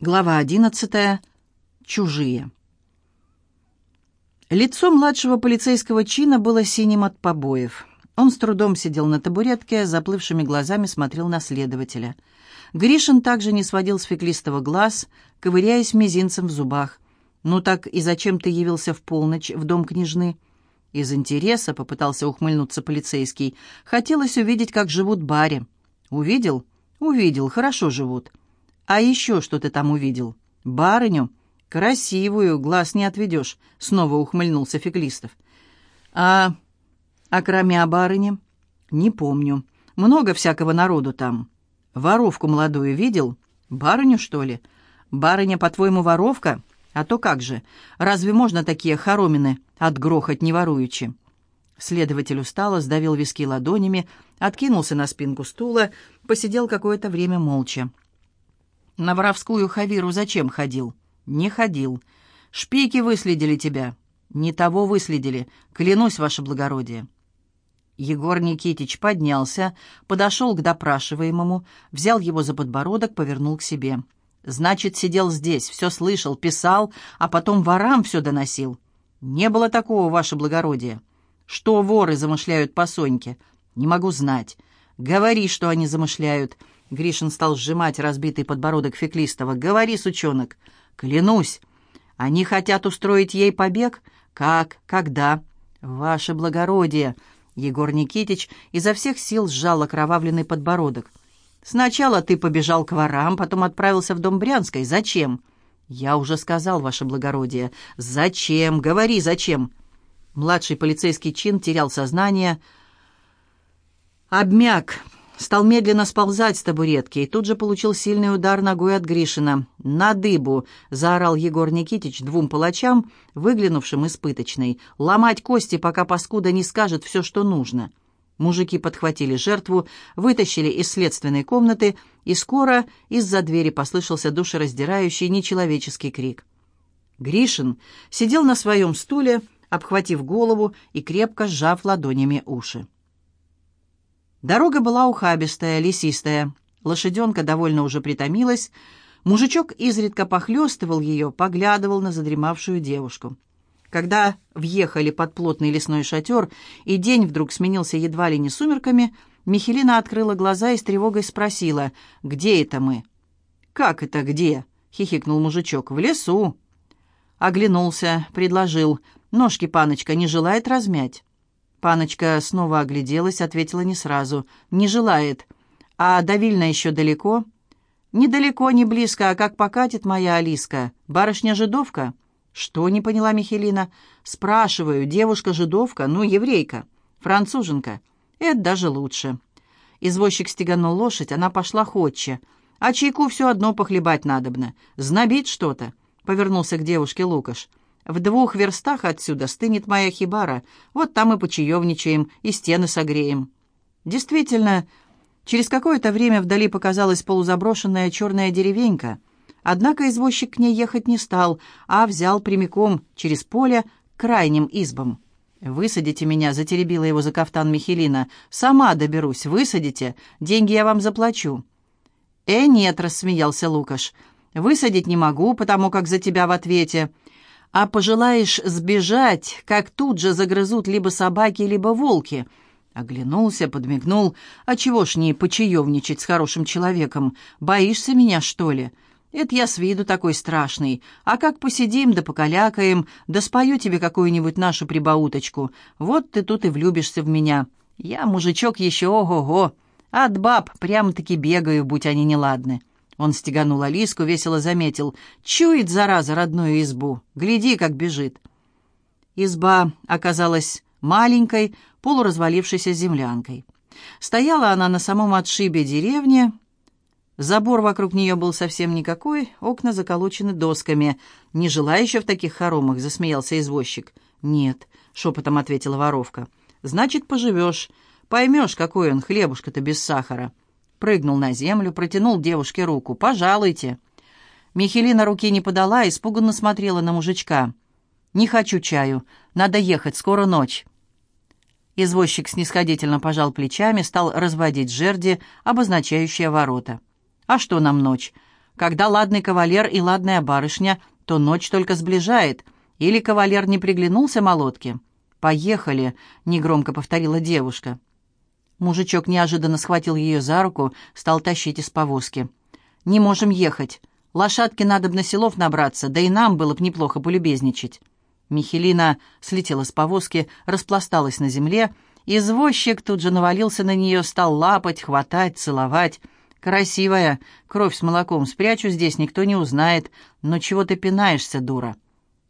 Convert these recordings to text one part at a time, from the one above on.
Глава одиннадцатая. Чужие. Лицо младшего полицейского чина было синим от побоев. Он с трудом сидел на табуретке, заплывшими глазами смотрел на следователя. Гришин также не сводил с феклистого глаз, ковыряясь мизинцем в зубах. «Ну так и зачем ты явился в полночь в дом княжны?» Из интереса попытался ухмыльнуться полицейский. Хотелось увидеть, как живут баре. «Увидел?» «Увидел, хорошо живут». «А еще что ты там увидел?» «Барыню?» «Красивую, глаз не отведешь», — снова ухмыльнулся Феклистов. «А... а кроме барыни?» «Не помню. Много всякого народу там. Воровку молодую видел? Барыню, что ли? Барыня, по-твоему, воровка? А то как же? Разве можно такие хоромины отгрохать не воруючи?» Следователь устало сдавил виски ладонями, откинулся на спинку стула, посидел какое-то время молча. На воровскую хавиру зачем ходил? Не ходил. Шпики выследили тебя. Не того выследили. Клянусь, ваше благородие. Егор Никитич поднялся, подошел к допрашиваемому, взял его за подбородок, повернул к себе. «Значит, сидел здесь, все слышал, писал, а потом ворам все доносил. Не было такого, ваше благородие. Что воры замышляют по Соньке? Не могу знать. Говори, что они замышляют. Гришин стал сжимать разбитый подбородок Феклистова. «Говори, сучонок!» «Клянусь! Они хотят устроить ей побег? Как? Когда?» «Ваше благородие!» Егор Никитич изо всех сил сжал окровавленный подбородок. «Сначала ты побежал к ворам, потом отправился в дом Брянской. Зачем?» «Я уже сказал, ваше благородие. Зачем? Говори, зачем?» Младший полицейский чин терял сознание. «Обмяк!» Стал медленно сползать с табуретки и тут же получил сильный удар ногой от Гришина. «На дыбу!» — заорал Егор Никитич двум палачам, выглянувшим из пыточной. «Ломать кости, пока паскуда не скажет все, что нужно». Мужики подхватили жертву, вытащили из следственной комнаты, и скоро из-за двери послышался душераздирающий нечеловеческий крик. Гришин сидел на своем стуле, обхватив голову и крепко сжав ладонями уши. Дорога была ухабистая, лесистая. Лошаденка довольно уже притомилась. Мужичок изредка похлестывал ее, поглядывал на задремавшую девушку. Когда въехали под плотный лесной шатер, и день вдруг сменился едва ли не сумерками, Михелина открыла глаза и с тревогой спросила, «Где это мы?» «Как это где?» — хихикнул мужичок. «В лесу». Оглянулся, предложил, «Ножки паночка не желает размять?» Паночка снова огляделась, ответила не сразу. «Не желает. А до Вильна еще далеко?» «Недалеко, не близко, а как покатит моя Алиска? Барышня-жидовка?» «Что?» — не поняла Михелина. «Спрашиваю, девушка-жидовка, ну, еврейка, француженка. Это даже лучше». Извозчик стеганул лошадь, она пошла ходче. «А чайку все одно похлебать надобно. Знобит что-то», — повернулся к девушке Лукаш. В двух верстах отсюда стынет моя хибара. Вот там и почаевничаем, и стены согреем». Действительно, через какое-то время вдали показалась полузаброшенная черная деревенька. Однако извозчик к ней ехать не стал, а взял прямиком через поле к крайним избам. «Высадите меня», — затеребила его за кафтан Михелина. «Сама доберусь, высадите, деньги я вам заплачу». «Э, нет», — рассмеялся Лукаш. «Высадить не могу, потому как за тебя в ответе а пожелаешь сбежать, как тут же загрызут либо собаки, либо волки». Оглянулся, подмигнул. «А чего ж не почаевничать с хорошим человеком? Боишься меня, что ли?» «Это я с виду такой страшный. А как посидим да покалякаем, да спою тебе какую-нибудь нашу прибауточку. Вот ты тут и влюбишься в меня. Я мужичок еще ого-го. От баб прямо-таки бегаю, будь они неладны. Он стеганул Алиску, весело заметил. «Чует, зараза, родную избу! Гляди, как бежит!» Изба оказалась маленькой, полуразвалившейся землянкой. Стояла она на самом отшибе деревни. Забор вокруг нее был совсем никакой, окна заколочены досками. «Не жила еще в таких хоромах?» — засмеялся извозчик. «Нет», — шепотом ответила воровка. «Значит, поживешь. Поймешь, какой он хлебушка-то без сахара» прыгнул на землю, протянул девушке руку. «Пожалуйте». Михелина руки не подала, испуганно смотрела на мужичка. «Не хочу чаю. Надо ехать, скоро ночь». Извозчик снисходительно пожал плечами, стал разводить жерди, обозначающие ворота. «А что нам ночь? Когда ладный кавалер и ладная барышня, то ночь только сближает. Или кавалер не приглянулся молотке?» «Поехали», — негромко повторила девушка. Мужичок неожиданно схватил ее за руку, стал тащить из повозки. «Не можем ехать. Лошадке надо б на селов набраться, да и нам было б неплохо полюбезничать». Михелина слетела с повозки, распласталась на земле. Извозчик тут же навалился на нее, стал лапать, хватать, целовать. «Красивая, кровь с молоком спрячу здесь, никто не узнает. Но чего ты пинаешься, дура?»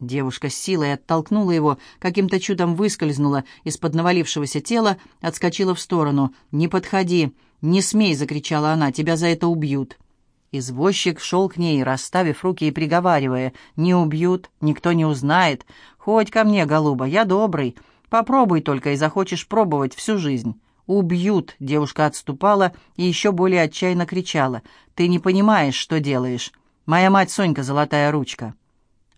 Девушка с силой оттолкнула его, каким-то чудом выскользнула из-под навалившегося тела, отскочила в сторону. «Не подходи! Не смей!» — закричала она. «Тебя за это убьют!» Извозчик шел к ней, расставив руки и приговаривая. «Не убьют, никто не узнает. Ходь ко мне, голуба, я добрый. Попробуй только и захочешь пробовать всю жизнь». «Убьют!» — девушка отступала и еще более отчаянно кричала. «Ты не понимаешь, что делаешь. Моя мать Сонька, золотая ручка».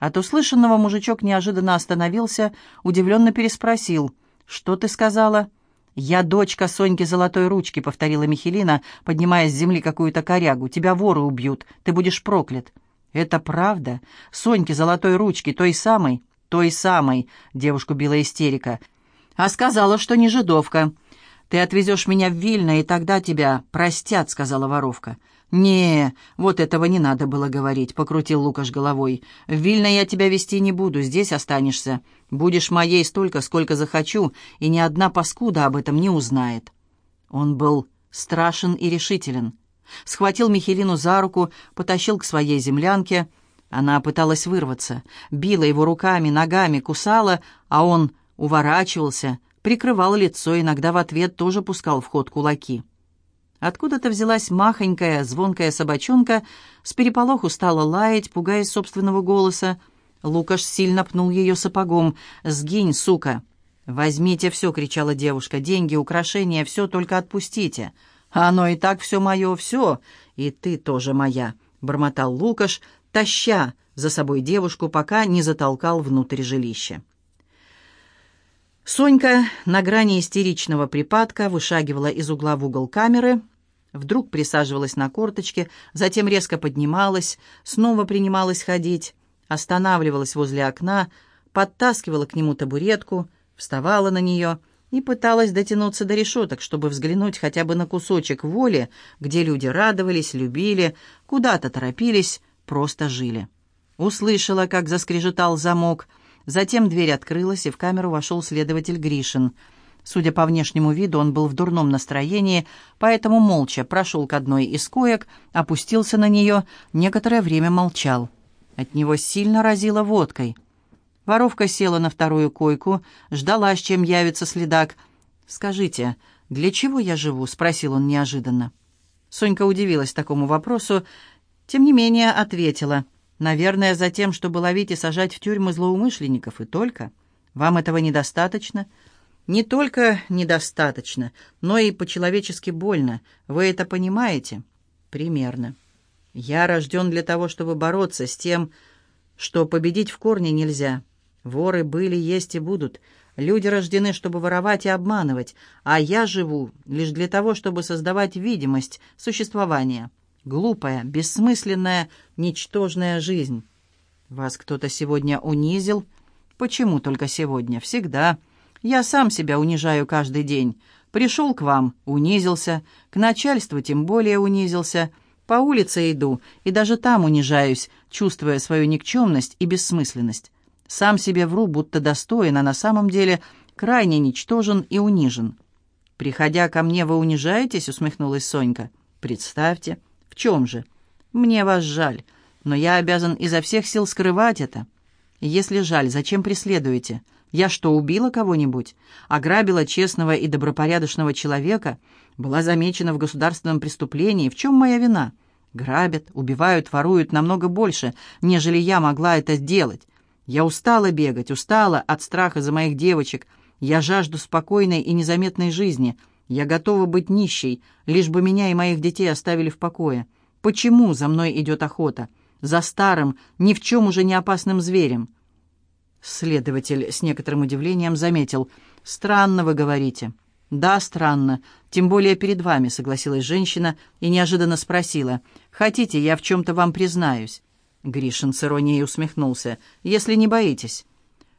От услышанного мужичок неожиданно остановился, удивленно переспросил. «Что ты сказала?» «Я дочка Соньки Золотой Ручки», — повторила Михелина, поднимая с земли какую-то корягу. «Тебя воры убьют, ты будешь проклят». «Это правда? Соньки Золотой Ручки, той самой?» «Той самой», — девушку била истерика. «А сказала, что не жидовка». «Ты отвезешь меня в Вильно, и тогда тебя простят», — сказала воровка. «Не, вот этого не надо было говорить», — покрутил Лукаш головой. «В Вильно я тебя вести не буду, здесь останешься. Будешь моей столько, сколько захочу, и ни одна паскуда об этом не узнает». Он был страшен и решителен. Схватил Михелину за руку, потащил к своей землянке. Она пыталась вырваться, била его руками, ногами, кусала, а он уворачивался, прикрывал лицо, иногда в ответ тоже пускал в ход кулаки. Откуда-то взялась махонькая, звонкая собачонка, с переполоху стала лаять, пугаясь собственного голоса. Лукаш сильно пнул ее сапогом. «Сгинь, сука!» «Возьмите все!» — кричала девушка. «Деньги, украшения, все только отпустите!» «Оно и так все мое, все! И ты тоже моя!» — бормотал Лукаш, таща за собой девушку, пока не затолкал внутрь жилища. Сонька на грани истеричного припадка вышагивала из угла в угол камеры, вдруг присаживалась на корточке, затем резко поднималась, снова принималась ходить, останавливалась возле окна, подтаскивала к нему табуретку, вставала на нее и пыталась дотянуться до решеток, чтобы взглянуть хотя бы на кусочек воли, где люди радовались, любили, куда-то торопились, просто жили. Услышала, как заскрежетал замок — Затем дверь открылась, и в камеру вошел следователь Гришин. Судя по внешнему виду, он был в дурном настроении, поэтому молча прошел к одной из коек, опустился на нее, некоторое время молчал. От него сильно разило водкой. Воровка села на вторую койку, ждала, с чем явится следак. «Скажите, для чего я живу?» — спросил он неожиданно. Сонька удивилась такому вопросу, тем не менее ответила — Наверное, за тем, чтобы ловить и сажать в тюрьмы злоумышленников, и только. Вам этого недостаточно? Не только недостаточно, но и по-человечески больно. Вы это понимаете? Примерно. Я рожден для того, чтобы бороться с тем, что победить в корне нельзя. Воры были, есть и будут. Люди рождены, чтобы воровать и обманывать, а я живу лишь для того, чтобы создавать видимость существования. Глупая, бессмысленная, ничтожная жизнь. Вас кто-то сегодня унизил? Почему только сегодня? Всегда. Я сам себя унижаю каждый день. Пришел к вам, унизился, к начальству тем более унизился. По улице иду, и даже там унижаюсь, чувствуя свою никчемность и бессмысленность. Сам себе вру, будто достоин, а на самом деле крайне ничтожен и унижен. «Приходя ко мне, вы унижаетесь?» — усмехнулась Сонька. «Представьте». «В чем же?» «Мне вас жаль, но я обязан изо всех сил скрывать это. Если жаль, зачем преследуете? Я что, убила кого-нибудь? Ограбила честного и добропорядочного человека? Была замечена в государственном преступлении? В чем моя вина?» Грабят, убивают, воруют намного больше, нежели я могла это сделать. Я устала бегать, устала от страха за моих девочек. Я жажду спокойной и незаметной жизни. Я готова быть нищей, лишь бы меня и моих детей оставили в покое. Почему за мной идет охота? За старым, ни в чем уже не опасным зверем?» Следователь с некоторым удивлением заметил. «Странно вы говорите. «Да, странно. Тем более перед вами», — согласилась женщина и неожиданно спросила. «Хотите, я в чем-то вам признаюсь?» Гришин с иронией усмехнулся. «Если не боитесь».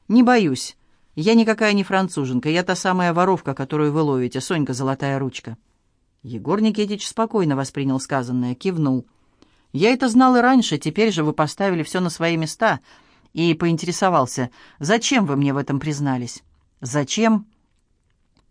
«Не боюсь. Я никакая не француженка. Я та самая воровка, которую вы ловите. Сонька Золотая Ручка». Егор Никитич спокойно воспринял сказанное, кивнул. «Я это знал и раньше, теперь же вы поставили все на свои места». И поинтересовался, «Зачем вы мне в этом признались?» «Зачем?»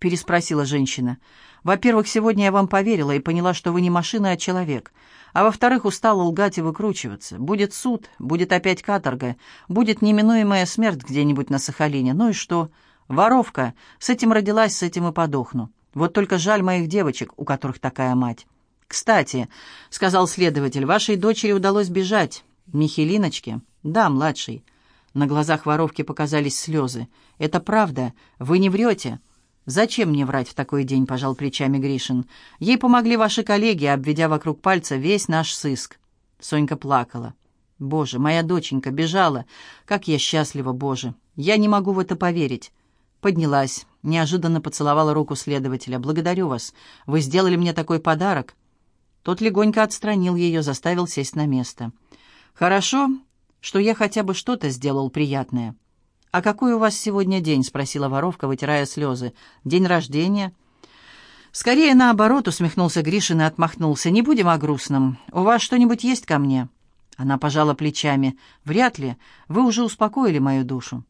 переспросила женщина. «Во-первых, сегодня я вам поверила и поняла, что вы не машина, а человек. А во-вторых, устала лгать и выкручиваться. Будет суд, будет опять каторга, будет неминуемая смерть где-нибудь на Сахалине. Ну и что? Воровка. С этим родилась, с этим и подохну. Вот только жаль моих девочек, у которых такая мать». «Кстати», — сказал следователь, — «вашей дочери удалось бежать». «Михелиночке?» «Да, младшей». На глазах воровки показались слезы. «Это правда. Вы не врете». «Зачем мне врать в такой день?» — пожал плечами Гришин. «Ей помогли ваши коллеги, обведя вокруг пальца весь наш сыск». Сонька плакала. «Боже, моя доченька бежала! Как я счастлива, Боже! Я не могу в это поверить!» Поднялась, неожиданно поцеловала руку следователя. «Благодарю вас. Вы сделали мне такой подарок». Тот легонько отстранил ее, заставил сесть на место. «Хорошо, что я хотя бы что-то сделал приятное». «А какой у вас сегодня день?» — спросила воровка, вытирая слезы. «День рождения?» «Скорее наоборот», — усмехнулся Гришин и отмахнулся. «Не будем о грустном. У вас что-нибудь есть ко мне?» Она пожала плечами. «Вряд ли. Вы уже успокоили мою душу».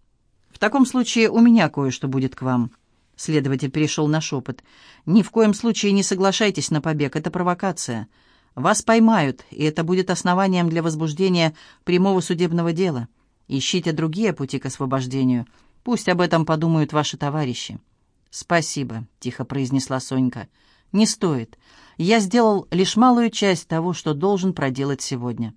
«В таком случае у меня кое-что будет к вам». Следователь перешел на шепот. «Ни в коем случае не соглашайтесь на побег. Это провокация. Вас поймают, и это будет основанием для возбуждения прямого судебного дела». Ищите другие пути к освобождению. Пусть об этом подумают ваши товарищи». «Спасибо», — тихо произнесла Сонька. «Не стоит. Я сделал лишь малую часть того, что должен проделать сегодня».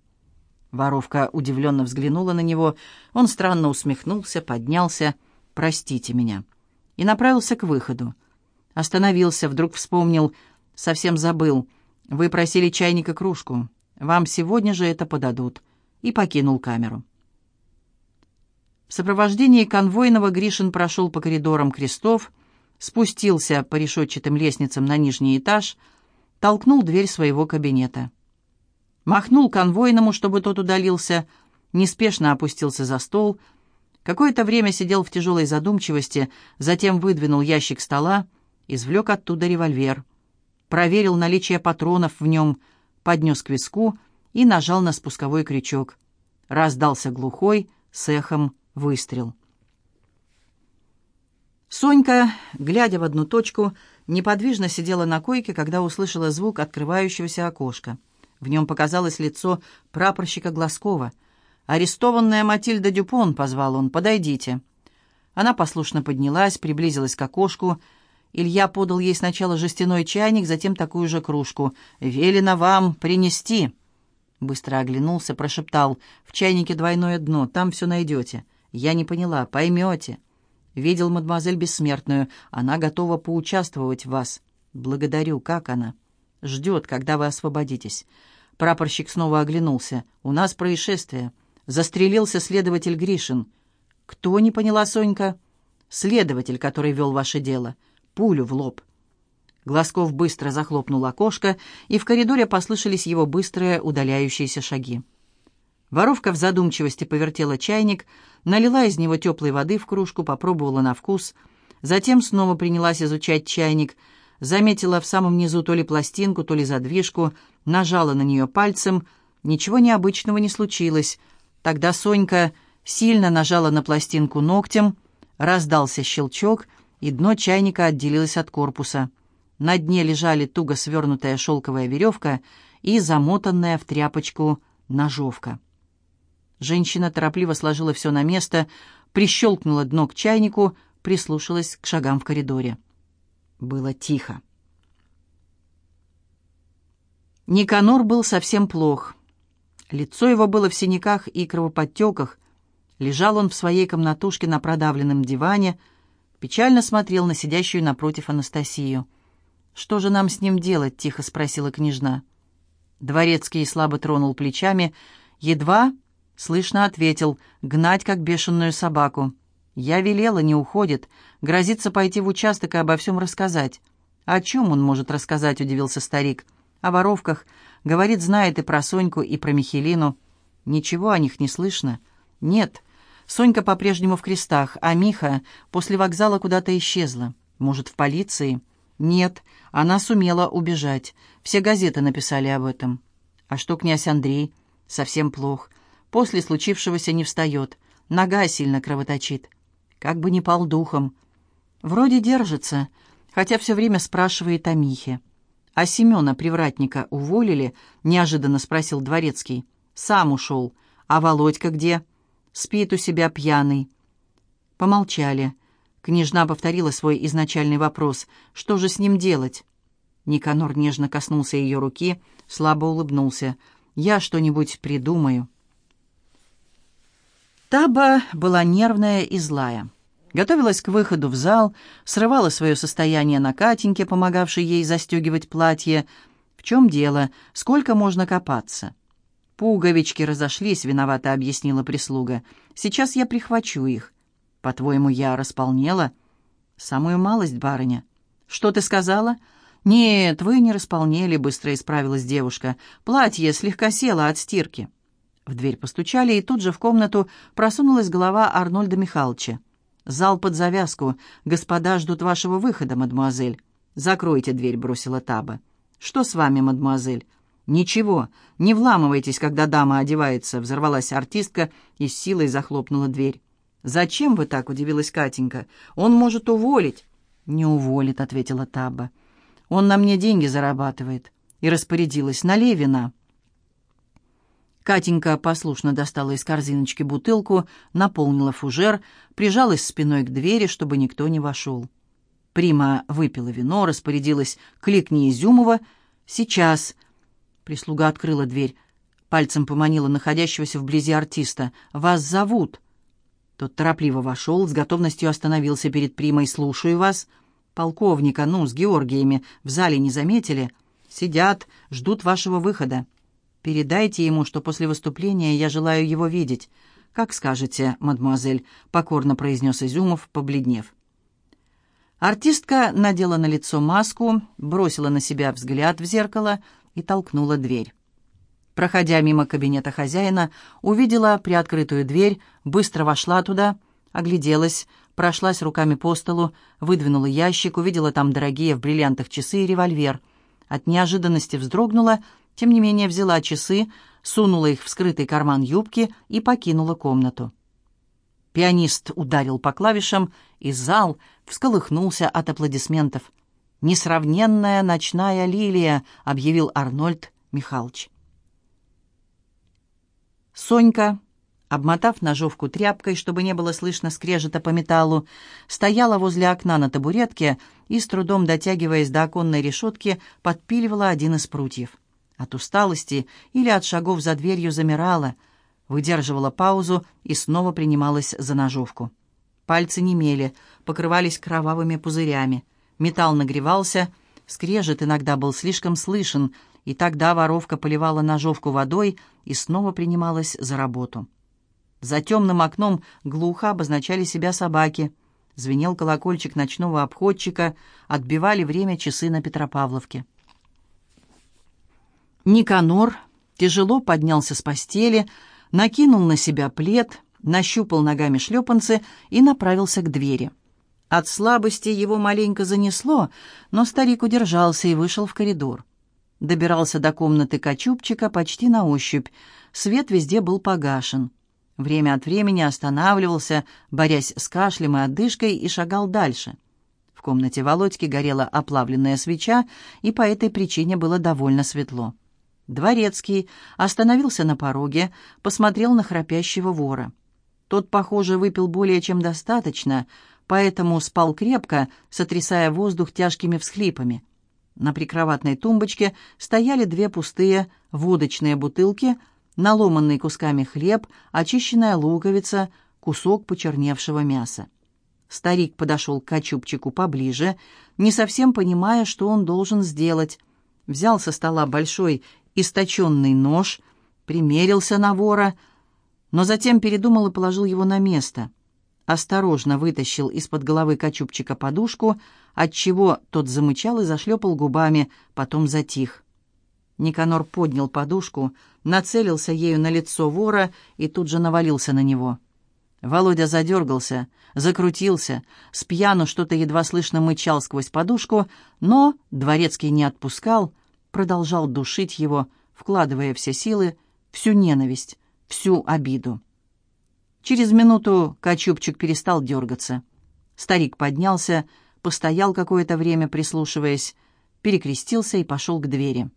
Воровка удивленно взглянула на него. Он странно усмехнулся, поднялся. «Простите меня». И направился к выходу. Остановился, вдруг вспомнил. Совсем забыл. «Вы просили чайник и кружку. Вам сегодня же это подадут». И покинул камеру. В сопровождении конвойного Гришин прошел по коридорам крестов, спустился по решетчатым лестницам на нижний этаж, толкнул дверь своего кабинета. Махнул конвойному, чтобы тот удалился, неспешно опустился за стол, какое-то время сидел в тяжелой задумчивости, затем выдвинул ящик стола, извлек оттуда револьвер, проверил наличие патронов в нем, поднес к виску и нажал на спусковой крючок. Раздался глухой, с эхом, Выстрел. Сонька, глядя в одну точку, неподвижно сидела на койке, когда услышала звук открывающегося окошка. В нем показалось лицо прапорщика Глазкова. «Арестованная Матильда Дюпон», — позвал он, — «подойдите». Она послушно поднялась, приблизилась к окошку. Илья подал ей сначала жестяной чайник, затем такую же кружку. «Велено вам принести». Быстро оглянулся, прошептал. «В чайнике двойное дно, там все найдете». «Я не поняла. Поймете». «Видел мадемуазель Бессмертную. Она готова поучаствовать в вас». «Благодарю. Как она?» «Ждет, когда вы освободитесь». Прапорщик снова оглянулся. «У нас происшествие. Застрелился следователь Гришин». «Кто?» — не поняла Сонька. «Следователь, который вел ваше дело. Пулю в лоб». Глазков быстро захлопнул окошко, и в коридоре послышались его быстрые удаляющиеся шаги. Воровка в задумчивости повертела чайник, налила из него теплой воды в кружку, попробовала на вкус, затем снова принялась изучать чайник, заметила в самом низу то ли пластинку, то ли задвижку, нажала на нее пальцем. Ничего необычного не случилось. Тогда Сонька сильно нажала на пластинку ногтем, раздался щелчок, и дно чайника отделилось от корпуса. На дне лежали туго свернутая шелковая веревка и замотанная в тряпочку ножовка. Женщина торопливо сложила все на место, прищелкнула дно к чайнику, прислушалась к шагам в коридоре. Было тихо. Никанор был совсем плох. Лицо его было в синяках и кровоподтеках. Лежал он в своей комнатушке на продавленном диване, печально смотрел на сидящую напротив Анастасию. «Что же нам с ним делать?» — тихо спросила княжна. Дворецкий слабо тронул плечами, едва Слышно ответил «Гнать, как бешеную собаку». «Я велела, не уходит. Грозится пойти в участок и обо всем рассказать». «О чем он может рассказать?» — удивился старик. «О воровках. Говорит, знает и про Соньку, и про Михелину. Ничего о них не слышно?» «Нет. Сонька по-прежнему в крестах, а Миха после вокзала куда-то исчезла. Может, в полиции?» «Нет, она сумела убежать. Все газеты написали об этом». «А что князь Андрей?» «Совсем плох. После случившегося не встает. Нога сильно кровоточит. Как бы не пал духом. Вроде держится, хотя все время спрашивает о Михе. «А Семена, привратника, уволили?» — неожиданно спросил Дворецкий. «Сам ушел. А Володька где?» «Спит у себя пьяный». Помолчали. Княжна повторила свой изначальный вопрос. «Что же с ним делать?» Никанор нежно коснулся ее руки, слабо улыбнулся. «Я что-нибудь придумаю». Таба была нервная и злая. Готовилась к выходу в зал, срывала свое состояние на Катеньке, помогавшей ей застегивать платье. В чем дело? Сколько можно копаться? «Пуговички разошлись», — виновато объяснила прислуга. «Сейчас я прихвачу их». «По-твоему, я располнела?» «Самую малость, барыня». «Что ты сказала?» «Нет, вы не располнели», — быстро исправилась девушка. «Платье слегка село от стирки». В дверь постучали, и тут же в комнату просунулась голова Арнольда Михайловича. «Зал под завязку. Господа ждут вашего выхода, мадемуазель». «Закройте дверь», — бросила Таба. «Что с вами, мадемуазель?» «Ничего, не вламывайтесь, когда дама одевается», — взорвалась артистка и с силой захлопнула дверь. «Зачем вы так?» — удивилась Катенька. «Он может уволить». «Не уволит», — ответила Таба. «Он на мне деньги зарабатывает». И распорядилась. «Налей вина». Катенька послушно достала из корзиночки бутылку, наполнила фужер, прижалась спиной к двери, чтобы никто не вошел. Прима выпила вино, распорядилась «Кликни Изюмова». «Сейчас». Прислуга открыла дверь, пальцем поманила находящегося вблизи артиста. «Вас зовут». Тот торопливо вошел, с готовностью остановился перед Примой. «Слушаю вас». «Полковника, ну, с Георгиями, в зале не заметили?» «Сидят, ждут вашего выхода». Передайте ему, что после выступления я желаю его видеть. Как скажете, мадемуазель, покорно произнес Изюмов, побледнев. Артистка надела на лицо маску, бросила на себя взгляд в зеркало и толкнула дверь. Проходя мимо кабинета хозяина, увидела приоткрытую дверь, быстро вошла туда, огляделась, прошлась руками по столу, выдвинула ящик, увидела там дорогие в бриллиантах часы и револьвер. От неожиданности вздрогнула тем не менее взяла часы, сунула их в скрытый карман юбки и покинула комнату. Пианист ударил по клавишам, и зал всколыхнулся от аплодисментов. «Несравненная ночная лилия», — объявил Арнольд Михайлович. Сонька, обмотав ножовку тряпкой, чтобы не было слышно скрежета по металлу, стояла возле окна на табуретке и, с трудом дотягиваясь до оконной решетки, подпиливала один из прутьев. От усталости или от шагов за дверью замирала, выдерживала паузу и снова принималась за ножовку. Пальцы немели, покрывались кровавыми пузырями. Металл нагревался, скрежет иногда был слишком слышен, и тогда воровка поливала ножовку водой и снова принималась за работу. За темным окном глухо обозначали себя собаки. Звенел колокольчик ночного обходчика, отбивали время часы на Петропавловке. Никанор тяжело поднялся с постели, накинул на себя плед, нащупал ногами шлепанцы и направился к двери. От слабости его маленько занесло, но старик удержался и вышел в коридор. Добирался до комнаты Качупчика почти на ощупь. Свет везде был погашен. Время от времени останавливался, борясь с кашлем и одышкой, и шагал дальше. В комнате Володьки горела оплавленная свеча, и по этой причине было довольно светло. Дворецкий остановился на пороге, посмотрел на храпящего вора. Тот, похоже, выпил более чем достаточно, поэтому спал крепко, сотрясая воздух тяжкими всхлипами. На прикроватной тумбочке стояли две пустые водочные бутылки, наломанный кусками хлеб, очищенная луковица, кусок почерневшего мяса. Старик подошел к Качупчику поближе, не совсем понимая, что он должен сделать. Взял со стола большой источенный нож, примерился на вора, но затем передумал и положил его на место. Осторожно вытащил из-под головы Качупчика подушку, отчего тот замычал и зашлепал губами, потом затих. Никанор поднял подушку, нацелился ею на лицо вора и тут же навалился на него. Володя задергался, закрутился, с что-то едва слышно мычал сквозь подушку, но дворецкий не отпускал, продолжал душить его, вкладывая все силы, всю ненависть, всю обиду. Через минуту Качупчик перестал дергаться. Старик поднялся, постоял какое-то время, прислушиваясь, перекрестился и пошел к двери.